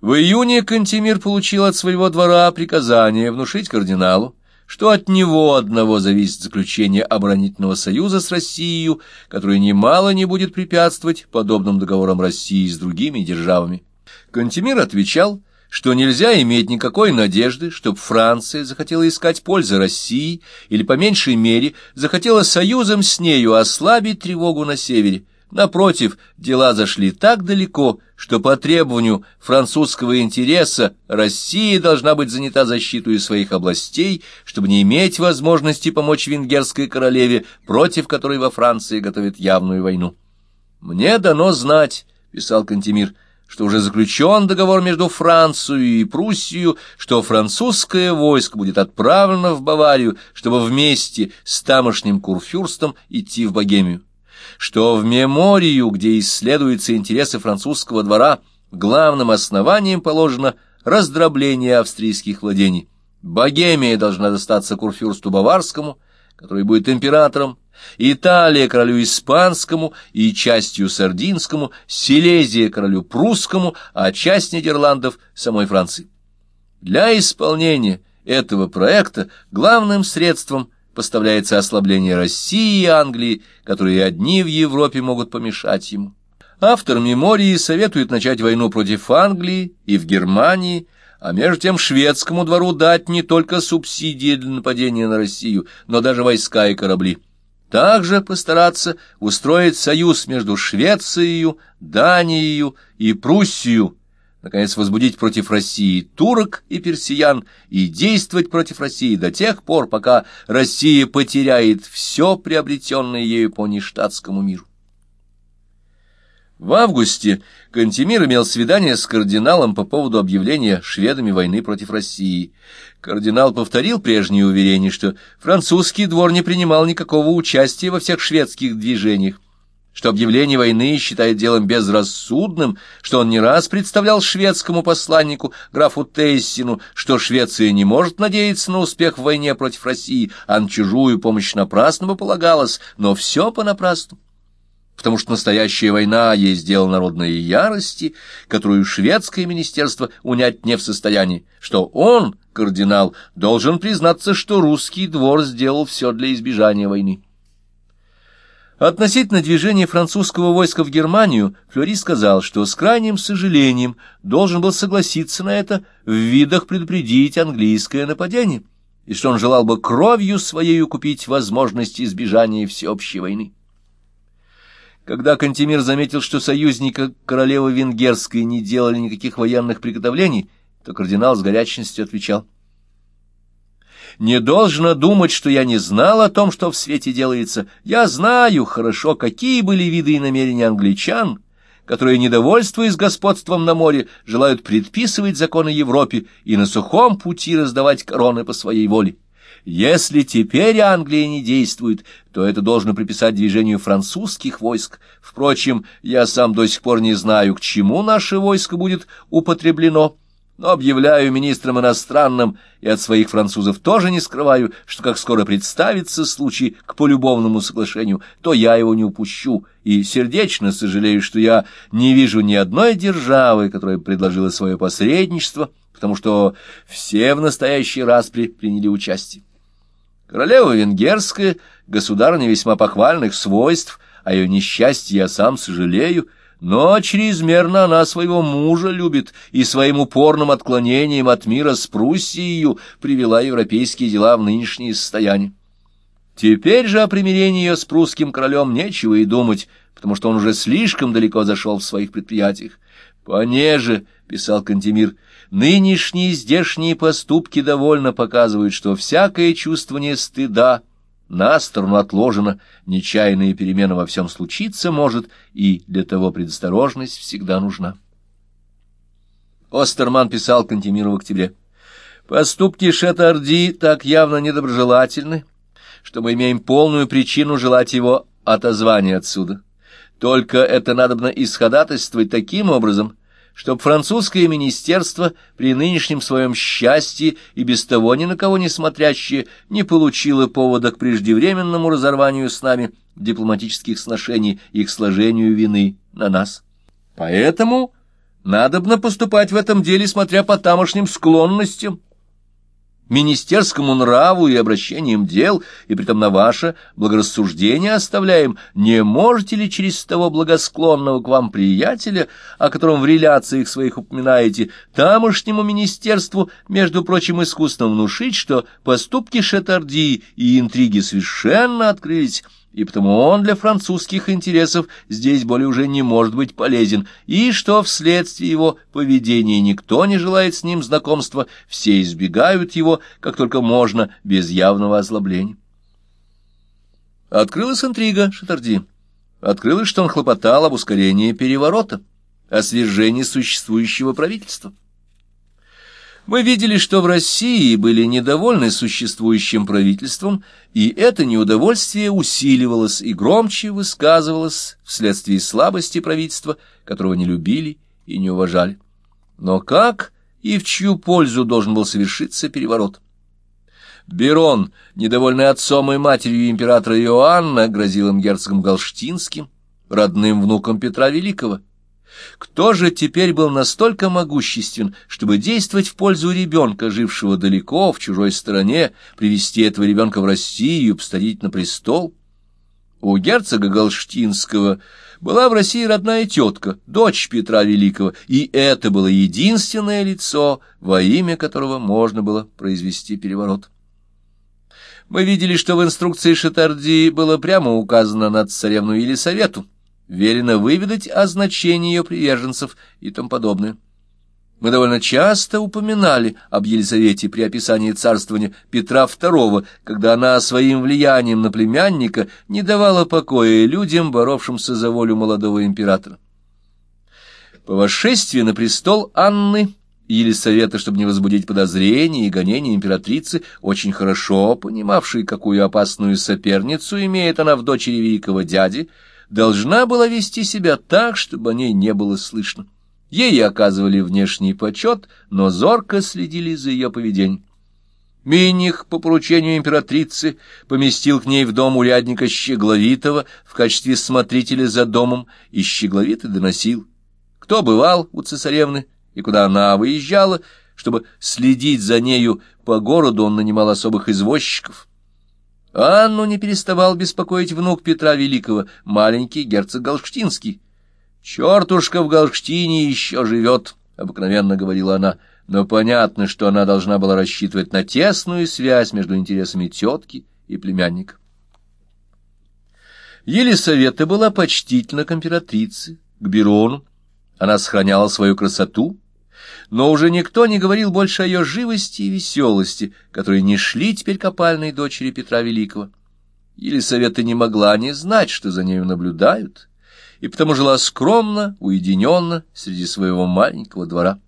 В июне Кантемир получил от своего двора приказание внушить кардиналу, что от него одного зависит заключение оборонительного союза с Россией, который немало не будет препятствовать подобным договорам России с другими державами. Кантемир отвечал, что нельзя иметь никакой надежды, чтобы Франция захотела искать пользы России или, по меньшей мере, захотела союзом с нею ослабить тревогу на севере, Напротив, дела зашли так далеко, что по требованию французского интереса Россия должна быть занята защитой своих областей, чтобы не иметь возможности помочь венгерской королеве, против которой во Франции готовят явную войну. «Мне дано знать», — писал Кантемир, — что уже заключен договор между Францией и Пруссией, что французское войско будет отправлено в Баварию, чтобы вместе с тамошним курфюрстом идти в Богемию что в меморию, где исследуются интересы французского двора, главным основанием положено раздробление австрийских владений. Богемия должна достаться курфюрсту Баварскому, который будет императором, Италия королю Испанскому и частью Сардинскому, Силезия королю Прусскому, а часть Нидерландов — самой Франции. Для исполнения этого проекта главным средством – поставляется ослабление России и Англии, которые одни в Европе могут помешать ему. Автор мемории советует начать войну против Англии и в Германии, а между тем шведскому двору дать не только субсидии для нападения на Россию, но даже войска и корабли. Также постараться устроить союз между Швецией, Данией и Пруссией, наконец, возбудить против России турок и персиян и действовать против России до тех пор, пока Россия потеряет все приобретенное ею по нештатскому миру. В августе Кантемир имел свидание с кардиналом по поводу объявления шведами войны против России. Кардинал повторил прежние уверения, что французский двор не принимал никакого участия во всех шведских движениях, что объявление войны считает делом безрассудным, что он не раз представлял шведскому посланнику, графу Тессину, что Швеция не может надеяться на успех в войне против России, а на чужую помощь напрасно бы полагалось, но все понапрасну. Потому что настоящая война есть дело народной ярости, которую шведское министерство унять не в состоянии, что он, кардинал, должен признаться, что русский двор сделал все для избежания войны. Относительно движения французского войска в Германию, Флори сказал, что с крайним сожалением должен был согласиться на это в видах предупредить английское нападение, и что он желал бы кровью своей купить возможность избежания всеобщей войны. Когда Кантемир заметил, что союзника королевы Венгерской не делали никаких военных приготовлений, то кардинал с горячностью отвечал — не должно думать, что я не знал о том, что в свете делается. Я знаю хорошо, какие были виды и намерения англичан, которые, недовольствуясь господством на море, желают предписывать законы Европе и на сухом пути раздавать короны по своей воле. Если теперь Англия не действует, то это должно приписать движению французских войск. Впрочем, я сам до сих пор не знаю, к чему наше войско будет употреблено, но объявляю министром иностранным и от своих французов тоже не скрываю, что как скоро представится случай к полюбовному соглашению, то я его не упущу, и сердечно сожалею, что я не вижу ни одной державы, которая предложила свое посредничество, потому что все в настоящий раз при, приняли участие. Королева венгерская, государыня весьма похвальных свойств, о ее несчастье я сам сожалею, — но чрезмерно она своего мужа любит и своим упорным отклонением от мира с Пруссией привела европейские дела в нынешнее состояние. Теперь же о примирении ее с прусским королем нечего и думать, потому что он уже слишком далеко зашел в своих предприятиях. «Понеже», — писал Кантемир, — «нынешние здешние поступки довольно показывают, что всякое чувствование стыда — на сторону отложено, нечаянная перемена во всем случиться может, и для того предосторожность всегда нужна. Остерман писал Кантемиру в октябре. «Поступки Шетарди так явно недоброжелательны, что мы имеем полную причину желать его отозвания отсюда. Только это надобно исходатайствовать таким образом, чтоб французское министерство при нынешнем своем счастье и без того ни на кого не смотрящее не получило повода к преждевременному разорванию с нами дипломатических сношений и к сложению вины на нас. Поэтому Надобно поступать в этом деле, смотря по тамошним склонностям, министерскому нраву и обращениям дел, и притом на ваше благорассуждение оставляем, не можете ли через того благосклонного к вам приятеля, о котором в реляциях своих упоминаете, тамошнему министерству, между прочим, искусно внушить, что поступки Шатарди и интриги совершенно открылись, и потому он для французских интересов здесь более уже не может быть полезен, и что вследствие его поведения никто не желает с ним знакомства, все избегают его, как только можно, без явного озлобления. Открылась интрига Шатарди. Открылось, что он хлопотал об ускорении переворота, о свержении существующего правительства. Мы видели, что в России были недовольны существующим правительством, и это неудовольствие усиливалось и громче высказывалось вследствие слабости правительства, которого не любили и не уважали. Но как и в чью пользу должен был совершиться переворот? Берон, недовольный отцом и матерью императора Иоанна, грозил им герцогом Галштинским, родным внуком Петра Великого. Кто же теперь был настолько могуществен, чтобы действовать в пользу ребенка, жившего далеко, в чужой стране, привести этого ребенка в Россию, посадить на престол? У герцога Галштинского была в России родная тетка, дочь Петра Великого, и это было единственное лицо, во имя которого можно было произвести переворот. Мы видели, что в инструкции Шатарди было прямо указано на царевну Елисавету, велено выведать о значении ее приверженцев и тому подобное. Мы довольно часто упоминали об Елизавете при описании царствования Петра II, когда она своим влиянием на племянника не давала покоя людям, боровшимся за волю молодого императора. По восшествии на престол Анны Елисавета, чтобы не возбудить подозрения и гонения императрицы, очень хорошо понимавшей, какую опасную соперницу имеет она в дочери великого дяди, должна была вести себя так, чтобы о ней не было слышно. Ей оказывали внешний почет, но зорко следили за ее поведением. Миних по поручению императрицы поместил к ней в дом урядника Щегловитова в качестве смотрителя за домом, и Щегловитый доносил, кто бывал у цесаревны и куда она выезжала, чтобы следить за нею по городу он нанимал особых извозчиков. Анну не переставал беспокоить внук Петра Великого, маленький герцог Галштинский. «Чертушка в Галштине еще живет», — обыкновенно говорила она, но понятно, что она должна была рассчитывать на тесную связь между интересами тетки и племянника. Елисавета была почтительна к императрице, к Берону. Она сохраняла свою красоту, но уже никто не говорил больше о ее живости и веселости, которые не шли теперь к опальной дочери Петра Великого. Елисавета не могла не знать, что за нею наблюдают, и потому жила скромно, уединенно среди своего маленького двора.